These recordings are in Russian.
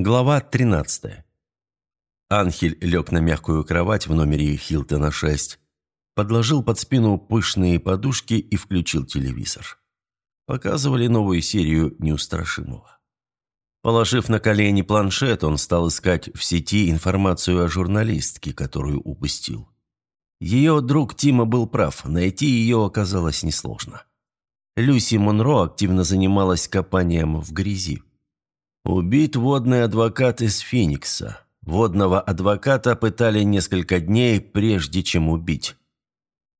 Глава 13. Анхель лег на мягкую кровать в номере Хилтона 6, подложил под спину пышные подушки и включил телевизор. Показывали новую серию «Неустрашимого». Положив на колени планшет, он стал искать в сети информацию о журналистке, которую упустил. Ее друг Тима был прав, найти ее оказалось несложно. Люси Монро активно занималась копанием в грязи. Убит водный адвокат из Феникса. Водного адвоката пытали несколько дней, прежде чем убить.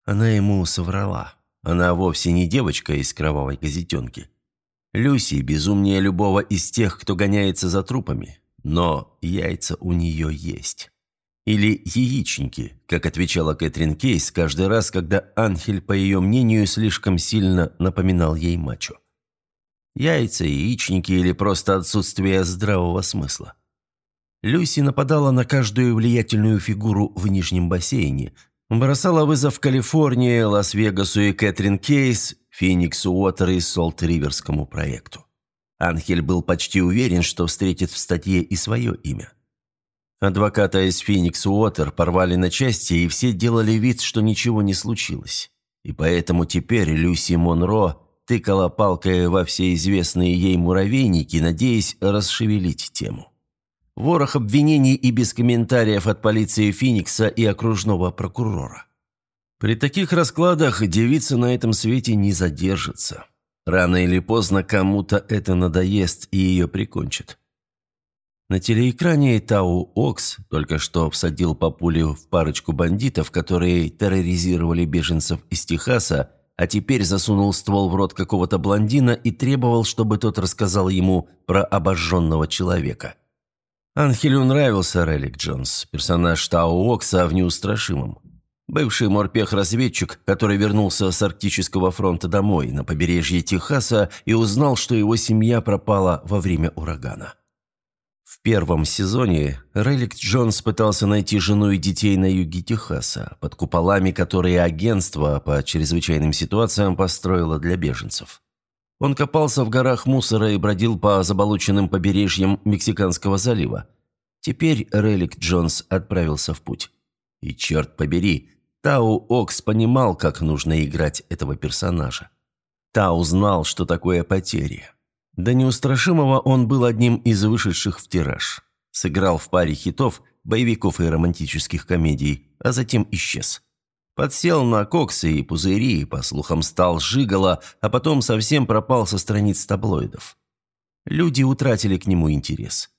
Она ему соврала. Она вовсе не девочка из кровавой газетенки. Люси безумнее любого из тех, кто гоняется за трупами. Но яйца у нее есть. Или яичники, как отвечала Кэтрин Кейс каждый раз, когда Анхель, по ее мнению, слишком сильно напоминал ей мачо. Яйца, яичники или просто отсутствие здравого смысла. Люси нападала на каждую влиятельную фигуру в Нижнем бассейне, бросала вызов Калифорнии, Лас-Вегасу и Кэтрин Кейс, Фениксу Уотер и Солт-Риверскому проекту. Анхель был почти уверен, что встретит в статье и свое имя. Адвоката из Феникс Уотер порвали на части, и все делали вид, что ничего не случилось. И поэтому теперь Люси Монро тыкала палкой во все известные ей муравейники, надеясь расшевелить тему. Ворох обвинений и без комментариев от полиции Феникса и окружного прокурора. При таких раскладах девица на этом свете не задержится. Рано или поздно кому-то это надоест и ее прикончит. На телеэкране Тау Окс только что всадил по пулю в парочку бандитов, которые терроризировали беженцев из Техаса, а теперь засунул ствол в рот какого-то блондина и требовал, чтобы тот рассказал ему про обожженного человека. Анхелю нравился Релик Джонс, персонаж Тау Окса в «Неустрашимом». Бывший морпех-разведчик, который вернулся с Арктического фронта домой на побережье Техаса и узнал, что его семья пропала во время урагана. В первом сезоне Релик Джонс пытался найти жену и детей на юге Техаса, под куполами, которые агентство по чрезвычайным ситуациям построило для беженцев. Он копался в горах мусора и бродил по заболоченным побережьям Мексиканского залива. Теперь Релик Джонс отправился в путь. И черт побери, Тау Окс понимал, как нужно играть этого персонажа. Тау знал, что такое потери. До неустрашимого он был одним из вышедших в тираж. Сыграл в паре хитов, боевиков и романтических комедий, а затем исчез. Подсел на коксы и пузыри, по слухам стал жигало, а потом совсем пропал со страниц таблоидов. Люди утратили к нему интерес.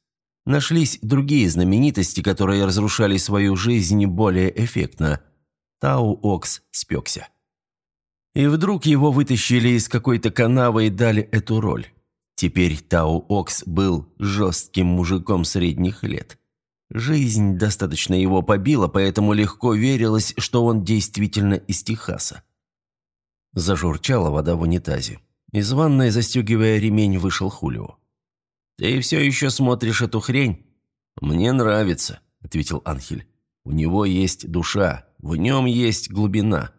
Нашлись другие знаменитости, которые разрушали свою жизнь более эффектно. Тау Окс спекся. И вдруг его вытащили из какой-то канавы и дали эту роль. Теперь Тау Окс был жестким мужиком средних лет. Жизнь достаточно его побила, поэтому легко верилось, что он действительно из Техаса. Зажурчала вода в унитазе. Из ванной, застегивая ремень, вышел Хулио. «Ты все еще смотришь эту хрень?» «Мне нравится», — ответил Анхель. «У него есть душа, в нем есть глубина.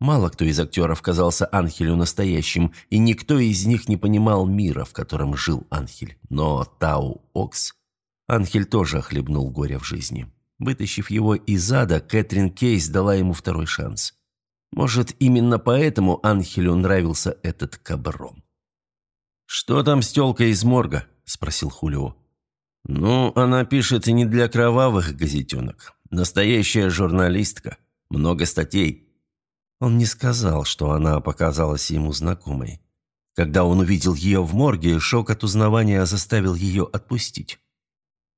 Мало кто из актеров казался Анхелю настоящим, и никто из них не понимал мира, в котором жил Анхель. Но Тау Окс... Анхель тоже охлебнул горе в жизни. Вытащив его из ада, Кэтрин Кейс дала ему второй шанс. Может, именно поэтому Анхелю нравился этот каброн. «Что там с тёлкой из морга?» – спросил Хулио. «Ну, она пишет не для кровавых газетенок. Настоящая журналистка. Много статей. Он не сказал, что она показалась ему знакомой. Когда он увидел ее в морге, шок от узнавания заставил ее отпустить.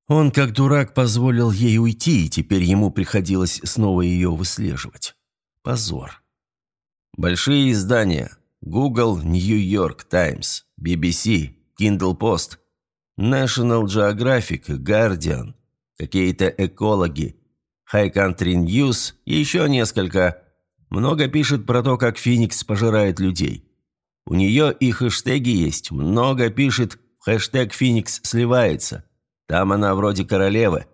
Он, как дурак, позволил ей уйти, и теперь ему приходилось снова ее выслеживать. Позор. Большие издания. Google, New York Times, BBC, Kindle Post, National Geographic, Guardian, какие-то экологи, High Country News и еще несколько – много пишет про то, как Феникс пожирает людей. У нее и хэштеги есть. Много пишет, хэштег «Феникс сливается». Там она вроде королевы».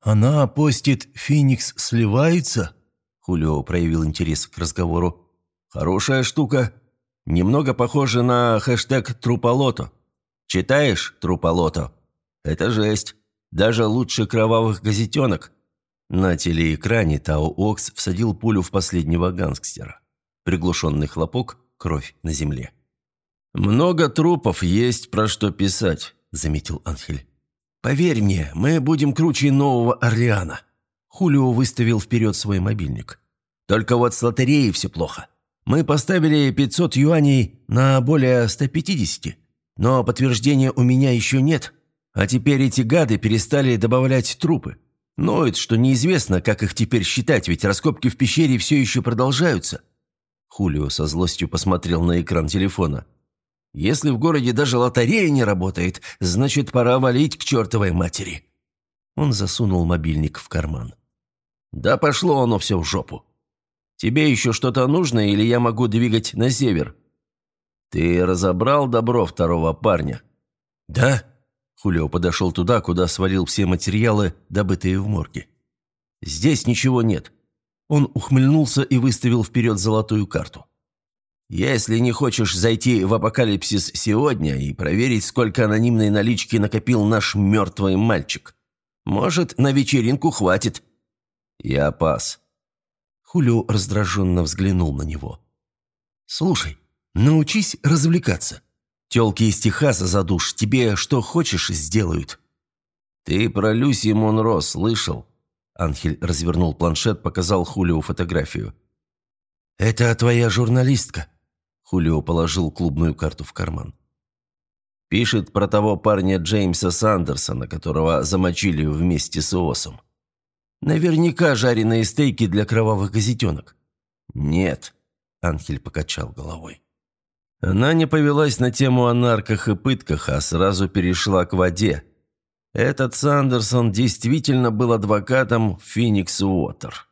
«Она постит «Феникс сливается»?» Хулио проявил интерес к разговору. «Хорошая штука. Немного похоже на хэштег «Труполото». Читаешь «Труполото»?» Это жесть. Даже лучше кровавых газетенок». На телеэкране Тао Окс всадил пулю в последнего гангстера. Приглушенный хлопок, кровь на земле. «Много трупов, есть про что писать», — заметил Анхель. «Поверь мне, мы будем круче Нового Орлеана». Хулио выставил вперед свой мобильник. «Только вот с лотереей все плохо. Мы поставили 500 юаней на более 150, но подтверждения у меня еще нет. А теперь эти гады перестали добавлять трупы. Ноют, что неизвестно, как их теперь считать, ведь раскопки в пещере все еще продолжаются». Хулио со злостью посмотрел на экран телефона. «Если в городе даже лотерея не работает, значит, пора валить к чертовой матери». Он засунул мобильник в карман. «Да пошло оно все в жопу. Тебе еще что-то нужно, или я могу двигать на север?» «Ты разобрал добро второго парня?» «Да». Хулио подошел туда, куда свалил все материалы, добытые в морге. «Здесь ничего нет». Он ухмыльнулся и выставил вперед золотую карту. «Если не хочешь зайти в апокалипсис сегодня и проверить, сколько анонимной налички накопил наш мертвый мальчик, может, на вечеринку хватит». «Я пас», Хулио раздраженно взглянул на него. «Слушай, научись развлекаться. Телки из Техаса за душ тебе что хочешь сделают». «Ты про Люси Монро слышал?» Анхель развернул планшет, показал Хулио фотографию. «Это твоя журналистка?» Хулио положил клубную карту в карман. «Пишет про того парня Джеймса Сандерсона, которого замочили вместе с Осом. Наверняка жареные стейки для кровавых газетенок». «Нет», — Анхель покачал головой. Она не повелась на тему о нарках и пытках, а сразу перешла к воде. Этот Сандерсон действительно был адвокатом Феникс Уотер.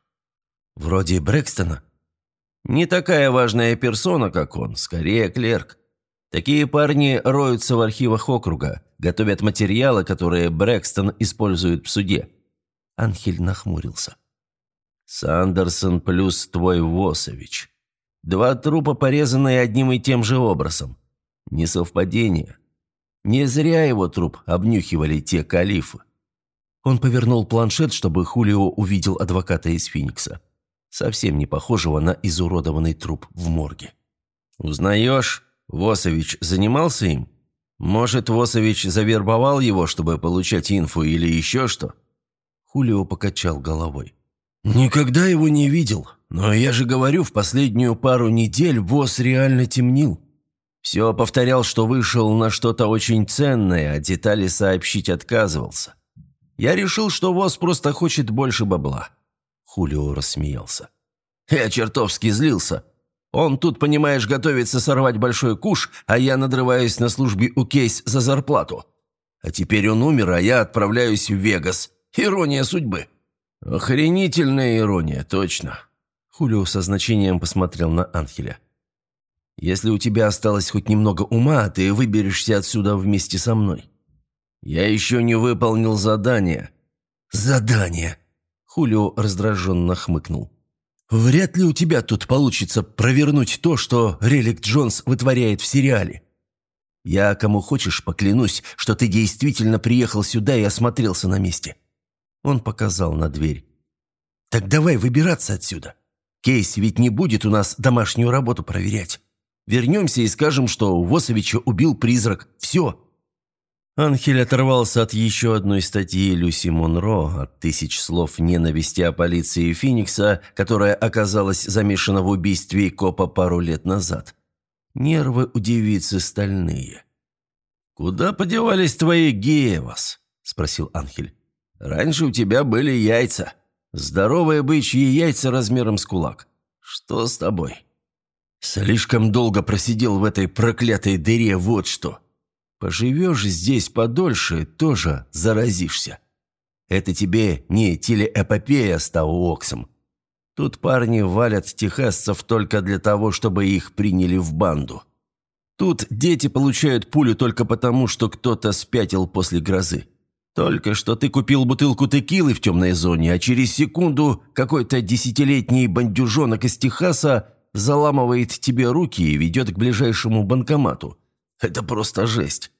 Вроде Брэкстона. Не такая важная персона, как он, скорее клерк. Такие парни роются в архивах округа, готовят материалы, которые Брэкстон использует в суде. Анхель нахмурился. «Сандерсон плюс твой Восович. Два трупа, порезанные одним и тем же образом. Не совпадение. Не зря его труп обнюхивали те калифы». Он повернул планшет, чтобы Хулио увидел адвоката из Феникса, совсем не похожего на изуродованный труп в морге. «Узнаешь, Восович занимался им? Может, Восович завербовал его, чтобы получать инфу или еще что?» Хулио покачал головой. «Никогда его не видел, но я же говорю, в последнюю пару недель босс реально темнил. Все повторял, что вышел на что-то очень ценное, а детали сообщить отказывался. Я решил, что босс просто хочет больше бабла». Хулио рассмеялся. «Я чертовски злился. Он тут, понимаешь, готовится сорвать большой куш, а я надрываюсь на службе у Кейс за зарплату. А теперь он умер, а я отправляюсь в Вегас». Ирония судьбы». «Охренительная ирония, точно». Хулио со значением посмотрел на Анхеля. «Если у тебя осталось хоть немного ума, ты выберешься отсюда вместе со мной». «Я еще не выполнил задание». «Задание?» Хулио раздраженно хмыкнул. «Вряд ли у тебя тут получится провернуть то, что Релик Джонс вытворяет в сериале. Я кому хочешь поклянусь, что ты действительно приехал сюда и осмотрелся на месте. Он показал на дверь. «Так давай выбираться отсюда. Кейс ведь не будет у нас домашнюю работу проверять. Вернемся и скажем, что Восовича убил призрак. Все». Анхель оторвался от еще одной статьи Люси Монро от тысяч слов ненависти о полиции Феникса, которая оказалась замешана в убийстве копа пару лет назад. Нервы у девицы стальные. «Куда подевались твои геевас?» – спросил Анхель. Раньше у тебя были яйца. Здоровые бычьи яйца размером с кулак. Что с тобой? Слишком долго просидел в этой проклятой дыре, вот что. Поживешь здесь подольше, тоже заразишься. Это тебе не телеэпопея с Тауоксом. Тут парни валят техасцев только для того, чтобы их приняли в банду. Тут дети получают пулю только потому, что кто-то спятил после грозы. Только что ты купил бутылку текилы в темной зоне, а через секунду какой-то десятилетний бандюжонок из Техаса заламывает тебе руки и ведет к ближайшему банкомату. Это просто жесть.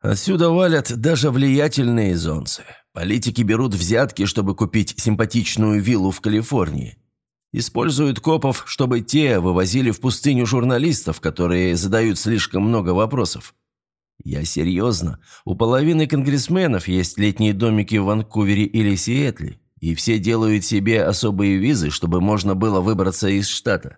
Отсюда валят даже влиятельные зонцы. Политики берут взятки, чтобы купить симпатичную виллу в Калифорнии. Используют копов, чтобы те вывозили в пустыню журналистов, которые задают слишком много вопросов. Я серьезно. У половины конгрессменов есть летние домики в Ванкувере или Сиэтле, и все делают себе особые визы, чтобы можно было выбраться из штата.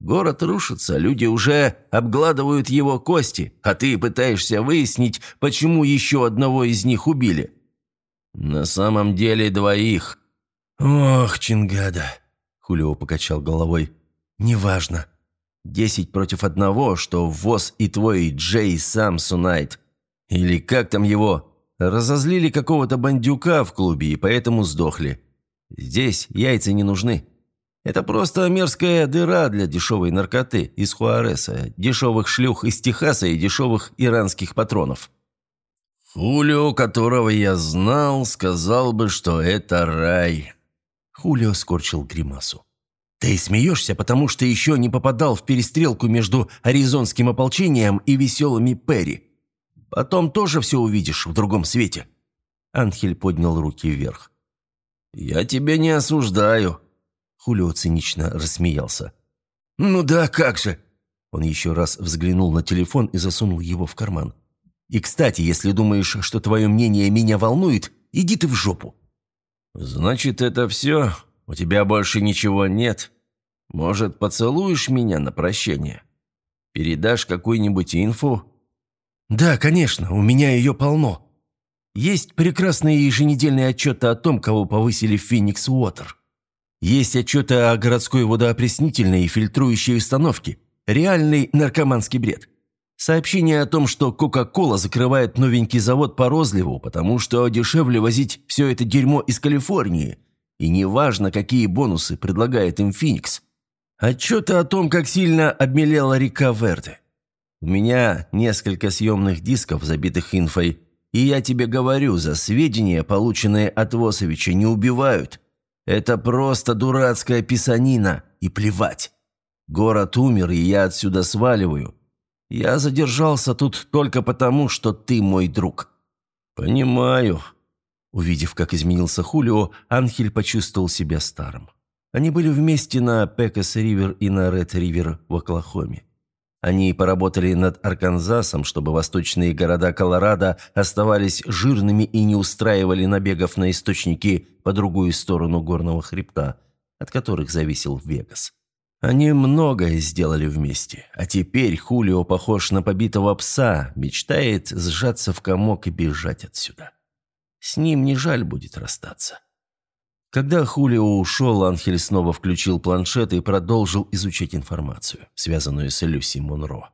Город рушится, люди уже обгладывают его кости, а ты пытаешься выяснить, почему еще одного из них убили. На самом деле двоих. Ох, Чингада. Хулио покачал головой. «Неважно. Десять против одного, что ВОЗ и твой Джей Самсунайт. Или как там его? Разозлили какого-то бандюка в клубе и поэтому сдохли. Здесь яйца не нужны. Это просто мерзкая дыра для дешевой наркоты из Хуареса, дешевых шлюх из Техаса и дешевых иранских патронов». Хулио, которого я знал, сказал бы, что это рай. Хулио скорчил гримасу. «Ты смеешься, потому что еще не попадал в перестрелку между аризонским ополчением и веселыми Перри. Потом тоже все увидишь в другом свете». Анхель поднял руки вверх. «Я тебя не осуждаю», — Хулио цинично рассмеялся. «Ну да, как же!» Он еще раз взглянул на телефон и засунул его в карман. «И, кстати, если думаешь, что твое мнение меня волнует, иди ты в жопу. «Значит, это все? У тебя больше ничего нет? Может, поцелуешь меня на прощение? Передашь какую-нибудь инфу?» «Да, конечно, у меня ее полно. Есть прекрасные еженедельные отчеты о том, кого повысили в Феникс Уотер. Есть отчеты о городской водоопреснительной и фильтрующей установке. Реальный наркоманский бред. Сообщение о том, что Кока-Кола закрывает новенький завод по розливу, потому что дешевле возить все это дерьмо из Калифорнии. И неважно, какие бонусы предлагает им Феникс. Отчеты о том, как сильно обмелела река Верде. У меня несколько съемных дисков, забитых инфой, и я тебе говорю, за сведения, полученные от Восовича, не убивают. Это просто дурацкая писанина, и плевать. Город умер, и я отсюда сваливаю. Я задержался тут только потому, что ты мой друг». «Понимаю». Увидев, как изменился Хулио, Анхель почувствовал себя старым. Они были вместе на Пекас-Ривер и на Ред-Ривер в Оклахоме. Они поработали над Арканзасом, чтобы восточные города Колорадо оставались жирными и не устраивали набегов на источники по другую сторону горного хребта, от которых зависел Вегас. Они многое сделали вместе, а теперь Хулио похож на побитого пса, мечтает сжаться в комок и бежать отсюда. С ним не жаль будет расстаться. Когда Хулио ушел, Анхель снова включил планшет и продолжил изучать информацию, связанную с Люси Монро.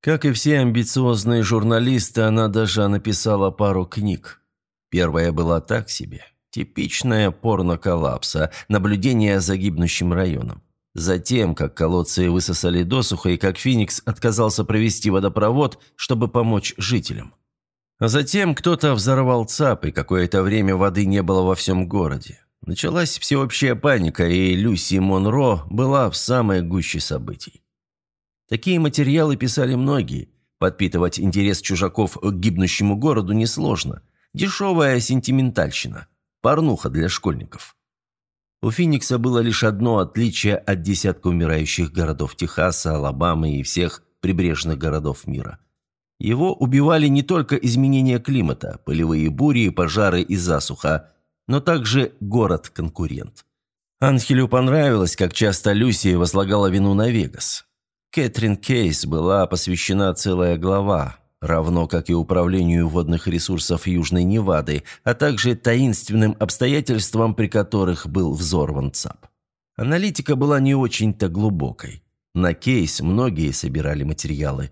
Как и все амбициозные журналисты, она даже написала пару книг. Первая была так себе. Типичная порно-коллапса, наблюдение за гибнущим районом. Затем, как колодцы высосали досуха и как Феникс отказался провести водопровод, чтобы помочь жителям. А затем кто-то взорвал ЦАП, и какое-то время воды не было во всем городе. Началась всеобщая паника, и Люси Монро была в самой гуще событий. Такие материалы писали многие. Подпитывать интерес чужаков к гибнущему городу несложно. Дешевая сентиментальщина. Порнуха для школьников. У Феникса было лишь одно отличие от десятка умирающих городов Техаса, Алабамы и всех прибрежных городов мира. Его убивали не только изменения климата, пылевые бури, пожары и засуха, но также город-конкурент. Анхелю понравилось, как часто Люси возлагала вину на Вегас. Кэтрин Кейс была посвящена целая глава, равно как и управлению водных ресурсов Южной Невады, а также таинственным обстоятельствам, при которых был взорван ЦАП. Аналитика была не очень-то глубокой. На Кейс многие собирали материалы.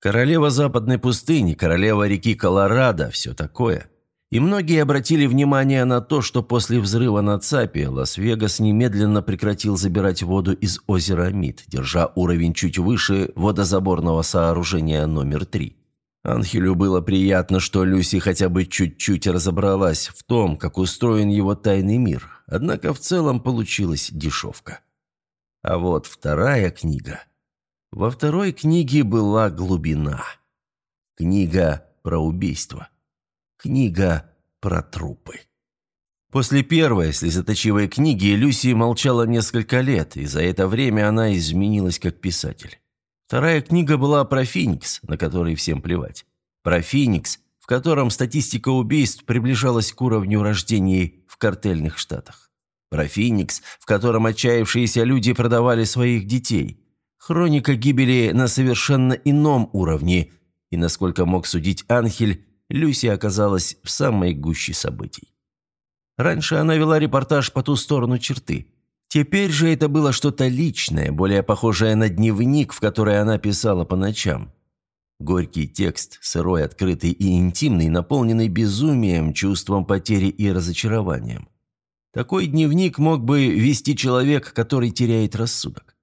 Королева западной пустыни, королева реки Колорадо, все такое. И многие обратили внимание на то, что после взрыва на ЦАПе Лас-Вегас немедленно прекратил забирать воду из озера Мид, держа уровень чуть выше водозаборного сооружения номер три. Анхелю было приятно, что Люси хотя бы чуть-чуть разобралась в том, как устроен его тайный мир, однако в целом получилась дешевка. А вот вторая книга. Во второй книге была глубина. Книга про убийство. Книга про трупы. После первой слезоточивой книги Люси молчала несколько лет, и за это время она изменилась как писатель. Вторая книга была про Феникс, на который всем плевать. Про Феникс, в котором статистика убийств приближалась к уровню рождений в картельных штатах. Про Феникс, в котором отчаявшиеся люди продавали своих детей. Хроника гибели на совершенно ином уровне, и, насколько мог судить Анхель, Люси оказалась в самой гуще событий. Раньше она вела репортаж по ту сторону черты. Теперь же это было что-то личное, более похожее на дневник, в который она писала по ночам. Горький текст, сырой, открытый и интимный, наполненный безумием, чувством потери и разочарованием. Такой дневник мог бы вести человек, который теряет рассудок.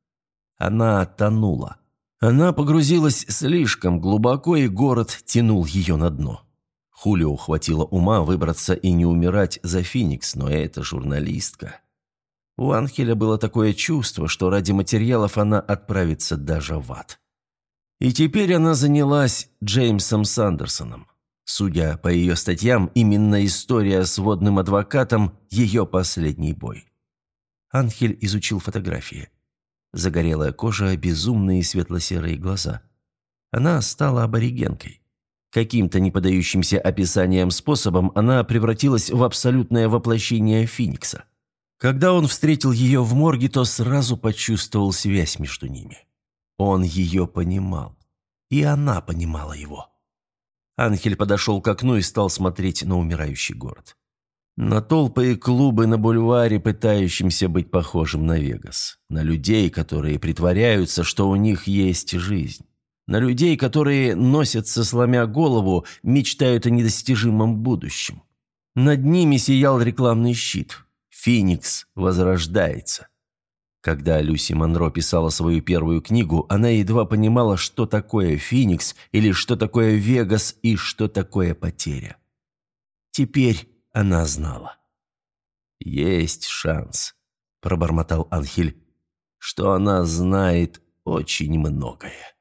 Она тонула. Она погрузилась слишком глубоко, и город тянул ее на дно. Хулио хватило ума выбраться и не умирать за Феникс, но это журналистка. У Анхеля было такое чувство, что ради материалов она отправится даже в ад. И теперь она занялась Джеймсом Сандерсоном. Судя по ее статьям, именно история с водным адвокатом – ее последний бой. Анхель изучил фотографии. Загорелая кожа, безумные светло-серые глаза. Она стала аборигенкой. Каким-то неподающимся описанием способом она превратилась в абсолютное воплощение Феникса. Когда он встретил ее в морге, то сразу почувствовал связь между ними. Он ее понимал. И она понимала его. Анхель подошел к окну и стал смотреть на умирающий город. На толпы и клубы на бульваре, пытающимся быть похожим на Вегас. На людей, которые притворяются, что у них есть жизнь. На людей, которые носятся, сломя голову, мечтают о недостижимом будущем. Над ними сиял рекламный щит. «Феникс возрождается». Когда Люси Монро писала свою первую книгу, она едва понимала, что такое Феникс, или что такое Вегас, и что такое потеря. Теперь она знала. «Есть шанс», – пробормотал Анхель, – «что она знает очень многое».